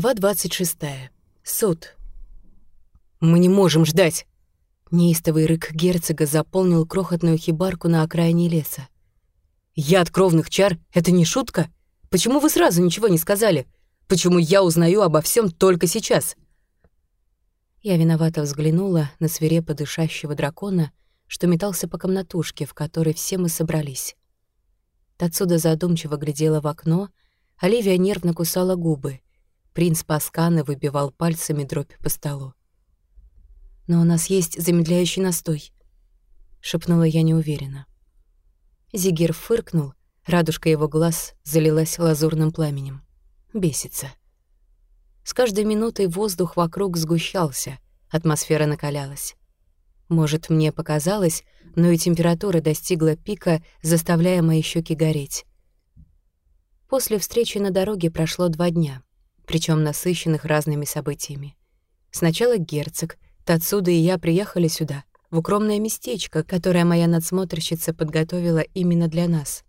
Глава 26. Суд. «Мы не можем ждать!» Неистовый рык герцога заполнил крохотную хибарку на окраине леса. «Яд кровных чар — это не шутка? Почему вы сразу ничего не сказали? Почему я узнаю обо всем только сейчас?» Я виновато взглянула на свирепо дышащего дракона, что метался по комнатушке, в которой все мы собрались. Отсюда задумчиво глядела в окно, Оливия нервно кусала губы. Принц Пасканы выбивал пальцами дробь по столу. «Но у нас есть замедляющий настой», — шепнула я неуверенно. Зигир фыркнул, радужка его глаз залилась лазурным пламенем. Бесится. С каждой минутой воздух вокруг сгущался, атмосфера накалялась. Может, мне показалось, но и температура достигла пика, заставляя мои щеки гореть. После встречи на дороге прошло два дня, причем насыщенных разными событиями. Сначала герцог — Отсюда и я приехали сюда, в укромное местечко, которое моя надсмотрщица подготовила именно для нас.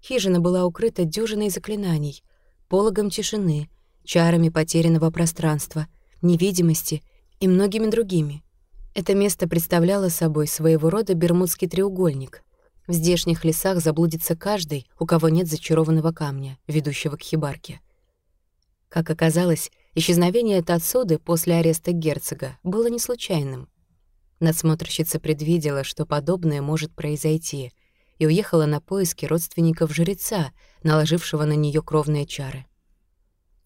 Хижина была укрыта дюжиной заклинаний, пологом тишины, чарами потерянного пространства, невидимости и многими другими. Это место представляло собой своего рода бермудский треугольник. В здешних лесах заблудится каждый, у кого нет зачарованного камня, ведущего к хибарке. Как оказалось, исчезновение Тацуды после ареста герцога было не случайным. Надсмотрщица предвидела, что подобное может произойти, и уехала на поиски родственников жреца, наложившего на нее кровные чары.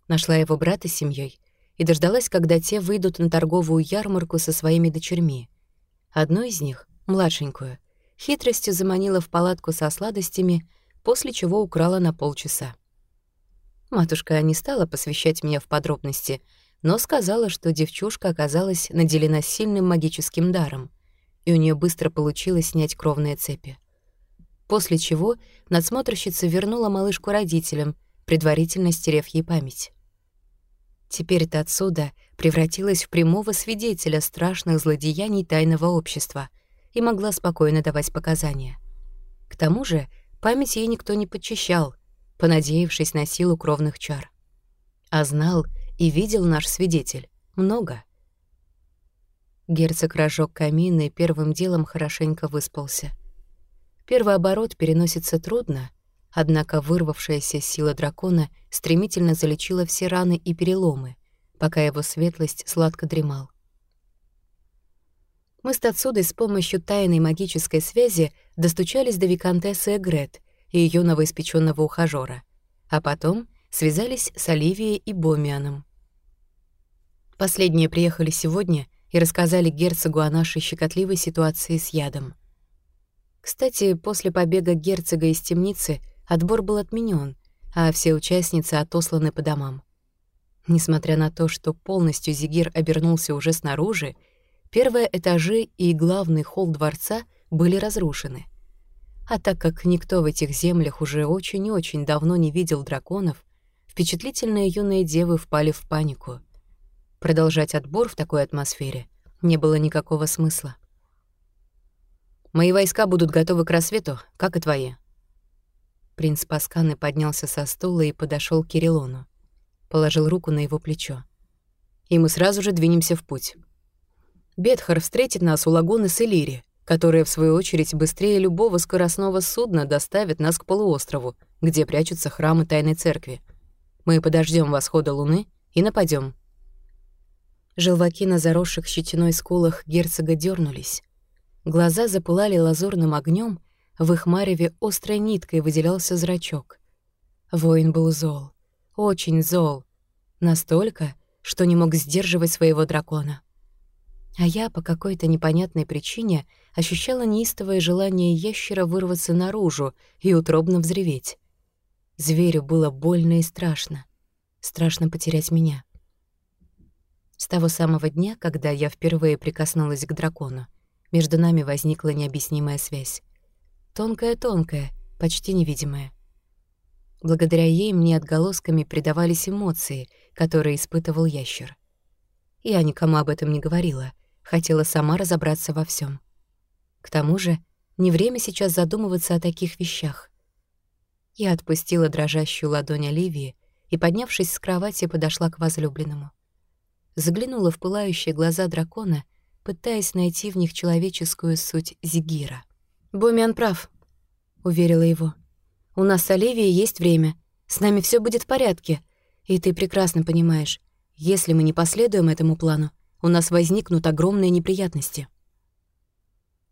Нашла его брата с семьей и дождалась, когда те выйдут на торговую ярмарку со своими дочерьми. Одну из них, младшенькую, хитростью заманила в палатку со сладостями, после чего украла на полчаса. Матушка не стала посвящать меня в подробности, но сказала, что девчушка оказалась наделена сильным магическим даром, и у нее быстро получилось снять кровные цепи. После чего надсмотрщица вернула малышку родителям, предварительно стерев ей память. Теперь-то отсюда превратилась в прямого свидетеля страшных злодеяний тайного общества и могла спокойно давать показания. К тому же память ей никто не подчищал — понадеявшись на силу кровных чар. А знал и видел наш свидетель много. Герцог разжег камин и первым делом хорошенько выспался. Первый оборот переносится трудно, однако вырвавшаяся сила дракона стремительно залечила все раны и переломы, пока его светлость сладко дремал. Мы с Тацудой с помощью тайной магической связи достучались до виконтессы Эгрет ее новоиспеченного ухажера, а потом связались с Оливией и Бомианом. Последние приехали сегодня и рассказали герцогу о нашей щекотливой ситуации с ядом. Кстати, после побега герцога из темницы отбор был отменен, а все участницы отосланы по домам. Несмотря на то, что полностью Зигир обернулся уже снаружи, первые этажи и главный холл дворца были разрушены — а так как никто в этих землях уже очень и очень давно не видел драконов, впечатлительные юные девы впали в панику. Продолжать отбор в такой атмосфере не было никакого смысла. «Мои войска будут готовы к рассвету, как и твои». Принц Пасканы поднялся со стула и подошел к Кириллону. Положил руку на его плечо. «И мы сразу же двинемся в путь. Бетхар встретит нас у лагуны Селири, которая, в свою очередь, быстрее любого скоростного судна доставит нас к полуострову, где прячутся храмы Тайной Церкви. Мы подождем восхода Луны и нападем. Желваки на заросших щетиной скулах герцога дернулись. Глаза запылали лазурным огнем, в их мареве острой ниткой выделялся зрачок. Воин был зол, очень зол, настолько, что не мог сдерживать своего дракона. А я по какой-то непонятной причине ощущала неистовое желание ящера вырваться наружу и утробно взреветь. Зверю было больно и страшно. Страшно потерять меня. С того самого дня, когда я впервые прикоснулась к дракону, между нами возникла необъяснимая связь. Тонкая-тонкая, почти невидимая. Благодаря ей мне отголосками придавались эмоции, которые испытывал ящер. Я никому об этом не говорила — хотела сама разобраться во всем. К тому же, не время сейчас задумываться о таких вещах. Я отпустила дрожащую ладонь Оливии и, поднявшись с кровати, подошла к возлюбленному. Заглянула в пылающие глаза дракона, пытаясь найти в них человеческую суть Зигира. «Бумиан прав», — уверила его. «У нас с Оливией есть время. С нами все будет в порядке. И ты прекрасно понимаешь, если мы не последуем этому плану, у нас возникнут огромные неприятности».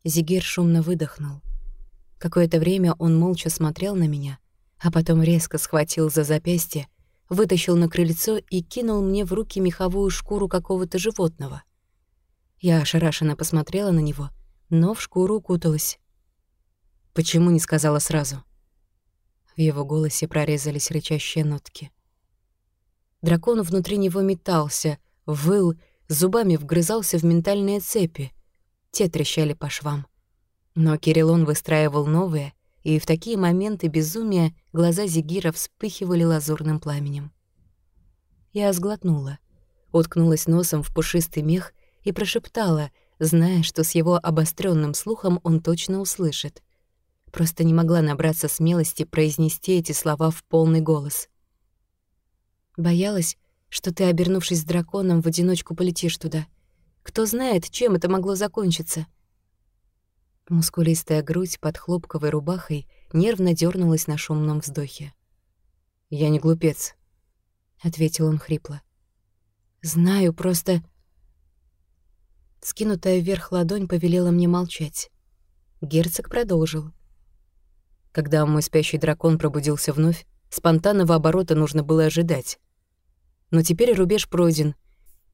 Зигир шумно выдохнул. Какое-то время он молча смотрел на меня, а потом резко схватил за запястье, вытащил на крыльцо и кинул мне в руки меховую шкуру какого-то животного. Я ошарашенно посмотрела на него, но в шкуру укуталась. «Почему не сказала сразу?» В его голосе прорезались рычащие нотки. Дракон внутри него метался, выл, зубами вгрызался в ментальные цепи. Те трещали по швам. Но Кириллон выстраивал новые, и в такие моменты безумия глаза Зигира вспыхивали лазурным пламенем. Я сглотнула, уткнулась носом в пушистый мех и прошептала, зная, что с его обостренным слухом он точно услышит. Просто не могла набраться смелости произнести эти слова в полный голос. Боялась, что ты, обернувшись драконом, в одиночку полетишь туда. Кто знает, чем это могло закончиться — Мускулистая грудь под хлопковой рубахой нервно дернулась на шумном вздохе. «Я не глупец», — ответил он хрипло. «Знаю, просто...» Скинутая вверх ладонь повелела мне молчать. Герцог продолжил. Когда мой спящий дракон пробудился вновь, спонтанного оборота нужно было ожидать. Но теперь рубеж пройден.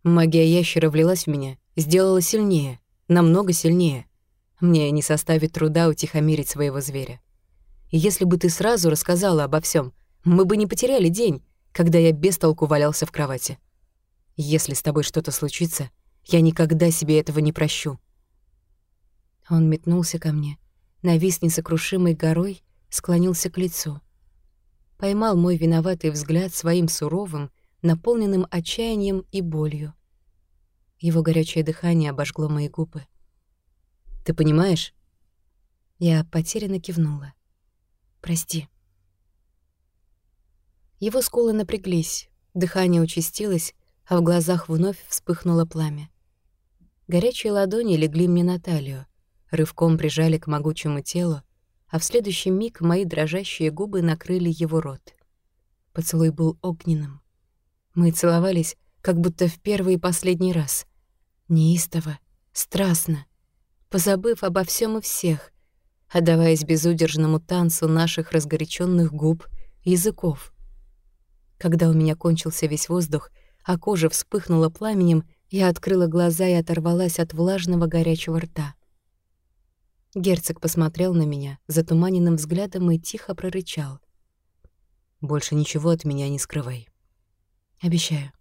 Магия ящера влилась в меня, сделала сильнее, намного сильнее. Мне не составит труда утихомирить своего зверя. Если бы ты сразу рассказала обо всем, мы бы не потеряли день, когда я без толку валялся в кровати. Если с тобой что-то случится, я никогда себе этого не прощу». Он метнулся ко мне, навис несокрушимой горой, склонился к лицу. Поймал мой виноватый взгляд своим суровым, наполненным отчаянием и болью. Его горячее дыхание обожгло мои губы. Ты понимаешь?» Я потерянно кивнула. «Прости». Его скулы напряглись, дыхание участилось, а в глазах вновь вспыхнуло пламя. Горячие ладони легли мне на талию, рывком прижали к могучему телу, а в следующий миг мои дрожащие губы накрыли его рот. Поцелуй был огненным. Мы целовались, как будто в первый и последний раз. Неистово, страстно, позабыв обо всем и всех, отдаваясь безудержному танцу наших разгоряченных губ, языков. Когда у меня кончился весь воздух, а кожа вспыхнула пламенем, я открыла глаза и оторвалась от влажного горячего рта. Герцог посмотрел на меня затуманенным взглядом и тихо прорычал. «Больше ничего от меня не скрывай. Обещаю».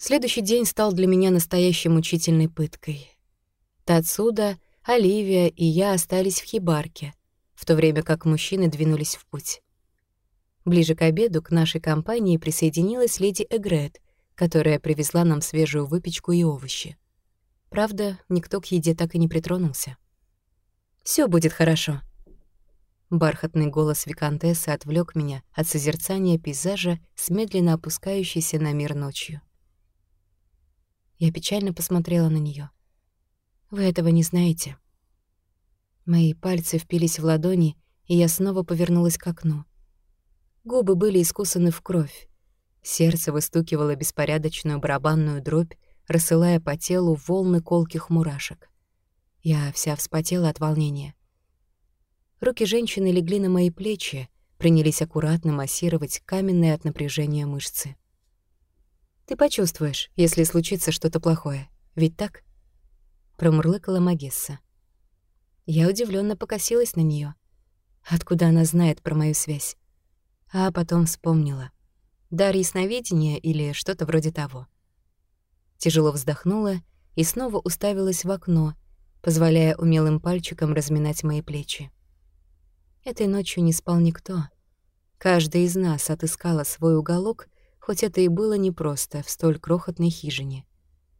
Следующий день стал для меня настоящей мучительной пыткой. Тацуда, Оливия и я остались в хибарке, в то время как мужчины двинулись в путь. Ближе к обеду к нашей компании присоединилась леди Эгрет, которая привезла нам свежую выпечку и овощи. Правда, никто к еде так и не притронулся. Все будет хорошо». Бархатный голос виконтессы отвлек меня от созерцания пейзажа с медленно опускающейся на мир ночью. Я печально посмотрела на нее. «Вы этого не знаете». Мои пальцы впились в ладони, и я снова повернулась к окну. Губы были искусаны в кровь. Сердце выстукивало беспорядочную барабанную дробь, рассылая по телу волны колких мурашек. Я вся вспотела от волнения. Руки женщины легли на мои плечи, принялись аккуратно массировать каменные от напряжения мышцы. Ты почувствуешь, если случится что-то плохое. Ведь так?» Промурлыкала Магесса. Я удивленно покосилась на нее. Откуда она знает про мою связь? А потом вспомнила. Дар ясновидения или что-то вроде того. Тяжело вздохнула и снова уставилась в окно, позволяя умелым пальчикам разминать мои плечи. Этой ночью не спал никто. Каждый из нас отыскала свой уголок хоть это и было непросто в столь крохотной хижине,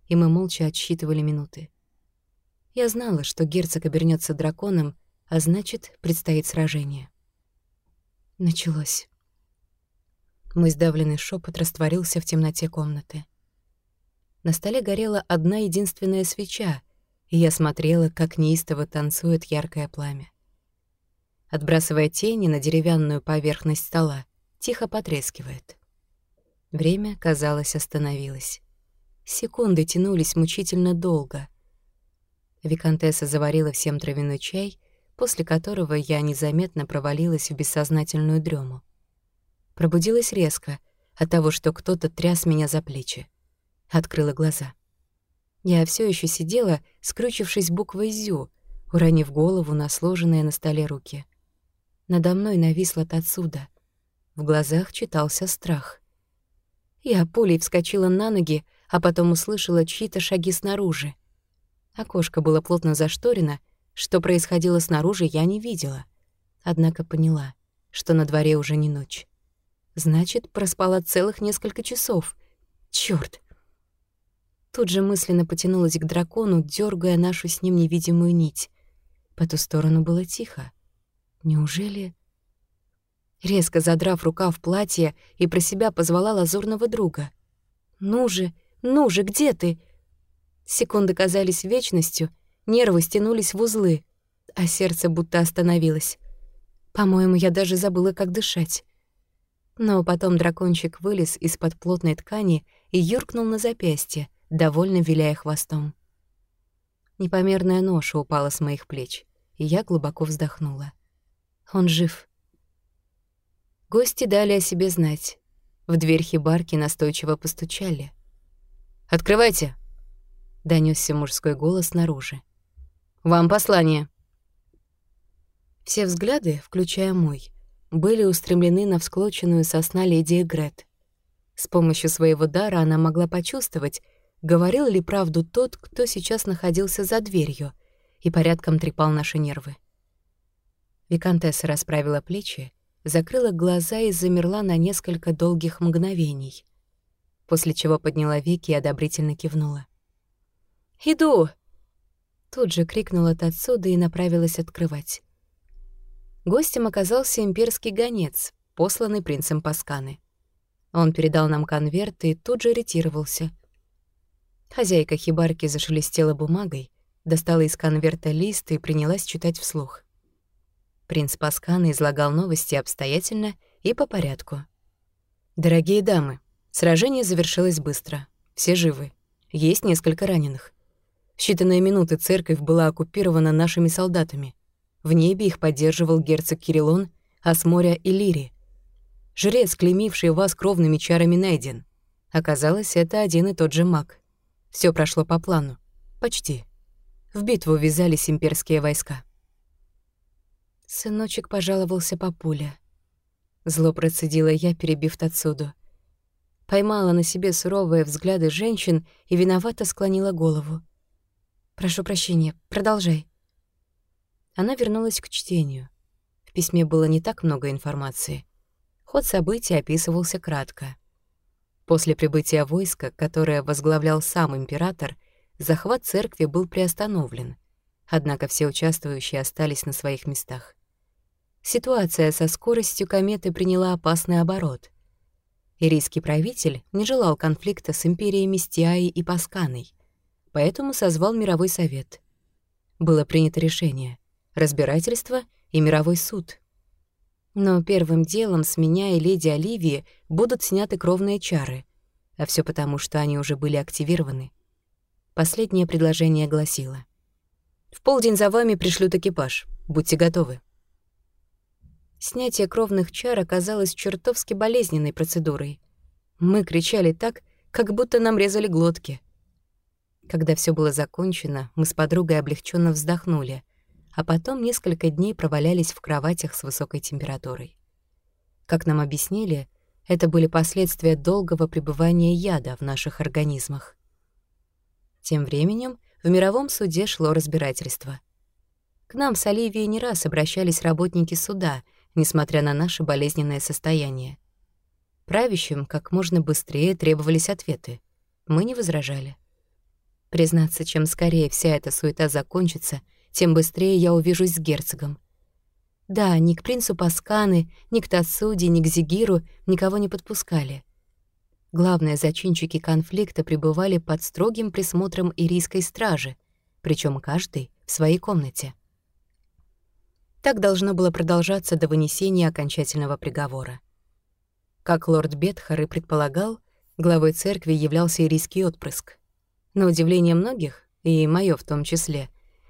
и мы молча отсчитывали минуты. Я знала, что герцог обернется драконом, а значит, предстоит сражение. Началось. Мой сдавленный шепот растворился в темноте комнаты. На столе горела одна единственная свеча, и я смотрела, как неистово танцует яркое пламя. Отбрасывая тени на деревянную поверхность стола, тихо потрескивает. Время, казалось, остановилось. Секунды тянулись мучительно долго. Викантесса заварила всем травяной чай, после которого я незаметно провалилась в бессознательную дрему. Пробудилась резко от того, что кто-то тряс меня за плечи. Открыла глаза. Я все еще сидела, скрючившись буквой «зю», уронив голову на сложенные на столе руки. Надо мной нависла отсюда. В глазах читался страх. Я пулей вскочила на ноги, а потом услышала чьи-то шаги снаружи. Окошко было плотно зашторено, что происходило снаружи, я не видела. Однако поняла, что на дворе уже не ночь. Значит, проспала целых несколько часов. Чёрт! Тут же мысленно потянулась к дракону, дергая нашу с ним невидимую нить. По ту сторону было тихо. Неужели... Резко задрав рукав платья и про себя позвала лазурного друга. «Ну же, ну же, где ты?» Секунды казались вечностью, нервы стянулись в узлы, а сердце будто остановилось. По-моему, я даже забыла, как дышать. Но потом дракончик вылез из-под плотной ткани и юркнул на запястье, довольно виляя хвостом. Непомерная ноша упала с моих плеч, и я глубоко вздохнула. Он жив. Гости дали о себе знать. В дверь хибарки настойчиво постучали. «Открывайте!» — донёсся мужской голос снаружи. «Вам послание!» Все взгляды, включая мой, были устремлены на всклоченную сосна леди Эгрет. С помощью своего дара она могла почувствовать, говорил ли правду тот, кто сейчас находился за дверью и порядком трепал наши нервы. Викантесса расправила плечи, закрыла глаза и замерла на несколько долгих мгновений, после чего подняла веки и одобрительно кивнула. «Иду!» Тут же крикнула отсюда и направилась открывать. Гостем оказался имперский гонец, посланный принцем Пасканы. Он передал нам конверт и тут же ретировался. Хозяйка хибарки зашелестела бумагой, достала из конверта лист и принялась читать вслух. Принц Паскана излагал новости обстоятельно и по порядку. «Дорогие дамы, сражение завершилось быстро. Все живы. Есть несколько раненых. В считанные минуты церковь была оккупирована нашими солдатами. В небе их поддерживал герцог Кириллон, а с моря — Иллири. Жрец, клеймивший вас кровными чарами, найден. Оказалось, это один и тот же маг. Все прошло по плану. Почти. В битву ввязались имперские войска. Сыночек пожаловался по пуле. Зло процедила я, перебив отсюда. Поймала на себе суровые взгляды женщин и виновато склонила голову. «Прошу прощения, продолжай». Она вернулась к чтению. В письме было не так много информации. Ход событий описывался кратко. После прибытия войска, которое возглавлял сам император, захват церкви был приостановлен, однако все участвующие остались на своих местах. Ситуация со скоростью кометы приняла опасный оборот. Ирийский правитель не желал конфликта с империями Стиаи и Пасканой, поэтому созвал мировой совет. Было принято решение — разбирательство и мировой суд. Но первым делом с меня и леди Оливии будут сняты кровные чары, а все потому, что они уже были активированы. Последнее предложение гласило. «В полдень за вами пришлют экипаж. Будьте готовы». Снятие кровных чар оказалось чертовски болезненной процедурой. Мы кричали так, как будто нам резали глотки. Когда все было закончено, мы с подругой облегченно вздохнули, а потом несколько дней провалялись в кроватях с высокой температурой. Как нам объяснили, это были последствия долгого пребывания яда в наших организмах. Тем временем в мировом суде шло разбирательство. К нам с Оливией не раз обращались работники суда — несмотря на наше болезненное состояние. Правящим как можно быстрее требовались ответы. Мы не возражали. Признаться, чем скорее вся эта суета закончится, тем быстрее я увижусь с герцогом. Да, ни к принцу Пасканы, ни к Тацуди, ни к Зигиру никого не подпускали. Главные зачинщики конфликта пребывали под строгим присмотром ирийской стражи, причем каждый в своей комнате. Так должно было продолжаться до вынесения окончательного приговора. Как лорд Бетхар и предполагал, главой церкви являлся ирийский отпрыск. На удивление многих, и моё в том числе,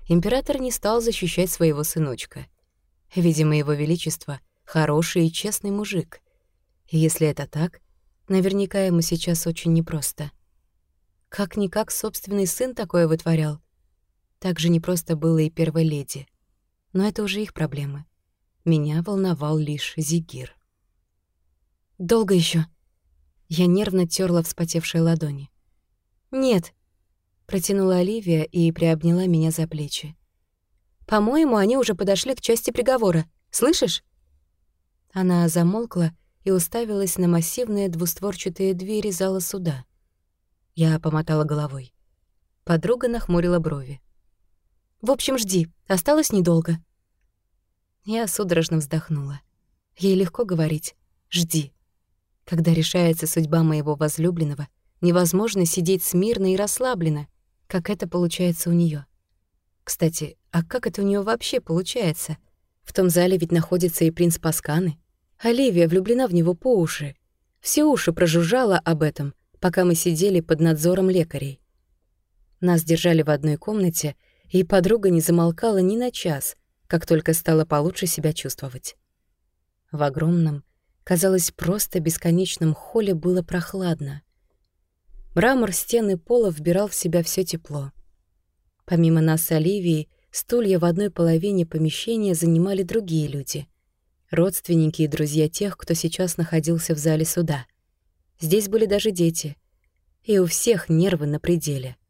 император не стал защищать своего сыночка. Видимо, его величество — хороший и честный мужик. Если это так, наверняка ему сейчас очень непросто. Как-никак собственный сын такое вытворял. Так же непросто было и первой леди — но это уже их проблемы. Меня волновал лишь Зигир. «Долго еще? Я нервно терла вспотевшие ладони. «Нет», — протянула Оливия и приобняла меня за плечи. «По-моему, они уже подошли к части приговора. Слышишь?» Она замолкла и уставилась на массивные двустворчатые двери зала суда. Я помотала головой. Подруга нахмурила брови. В общем, жди, осталось недолго». Я судорожно вздохнула. Ей легко говорить «жди». Когда решается судьба моего возлюбленного, невозможно сидеть смирно и расслабленно, как это получается у нее. Кстати, а как это у нее вообще получается? В том зале ведь находится и принц Пасканы. Оливия влюблена в него по уши. Все уши прожужжала об этом, пока мы сидели под надзором лекарей. Нас держали в одной комнате — и подруга не замолкала ни на час, как только стала получше себя чувствовать. В огромном, казалось, просто бесконечном холле было прохладно. Мрамор стены пола вбирал в себя все тепло. Помимо нас с Оливией, стулья в одной половине помещения занимали другие люди. Родственники и друзья тех, кто сейчас находился в зале суда. Здесь были даже дети. И у всех нервы на пределе —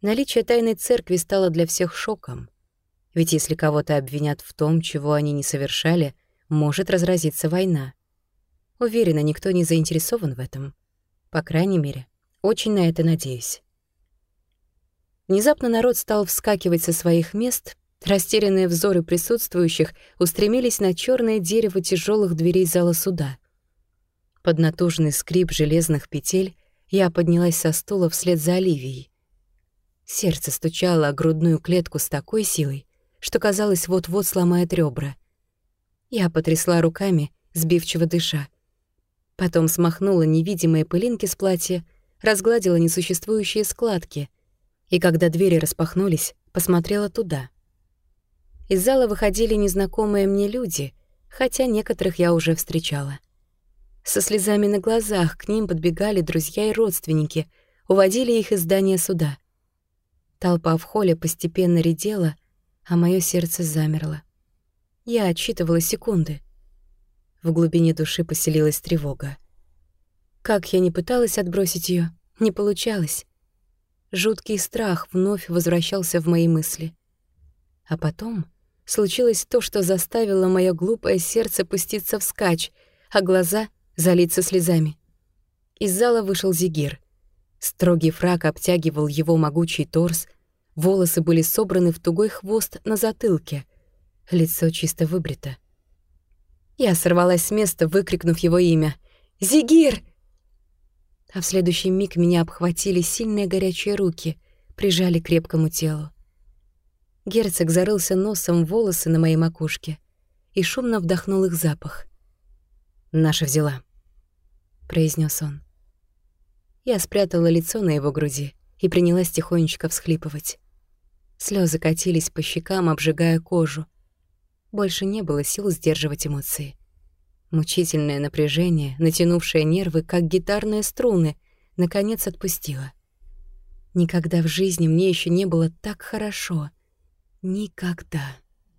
Наличие тайной церкви стало для всех шоком. Ведь если кого-то обвинят в том, чего они не совершали, может разразиться война. Уверена, никто не заинтересован в этом. По крайней мере, очень на это надеюсь. Внезапно народ стал вскакивать со своих мест, растерянные взоры присутствующих устремились на черное дерево тяжелых дверей зала суда. Под натужный скрип железных петель я поднялась со стула вслед за Оливией. Сердце стучало о грудную клетку с такой силой, что казалось, вот-вот сломает ребра. Я потрясла руками, сбивчиво дыша. Потом смахнула невидимые пылинки с платья, разгладила несуществующие складки, и когда двери распахнулись, посмотрела туда. Из зала выходили незнакомые мне люди, хотя некоторых я уже встречала. Со слезами на глазах к ним подбегали друзья и родственники, уводили их из здания суда — Толпа в холле постепенно редела, а мое сердце замерло. Я отсчитывала секунды. В глубине души поселилась тревога. Как я не пыталась отбросить ее, не получалось. Жуткий страх вновь возвращался в мои мысли. А потом случилось то, что заставило мое глупое сердце пуститься вскачь, а глаза залиться слезами. Из зала вышел Зигир — Строгий фрак обтягивал его могучий торс, волосы были собраны в тугой хвост на затылке, лицо чисто выбрито. Я сорвалась с места, выкрикнув его имя. «Зигир!» А в следующий миг меня обхватили сильные горячие руки, прижали к крепкому телу. Герцог зарылся носом в волосы на моей макушке и шумно вдохнул их запах. «Наша взяла», — произнес он. Я спрятала лицо на его груди и принялась тихонечко всхлипывать. Слезы катились по щекам, обжигая кожу. Больше не было сил сдерживать эмоции. Мучительное напряжение, натянувшее нервы, как гитарные струны, наконец отпустило. Никогда в жизни мне еще не было так хорошо. Никогда.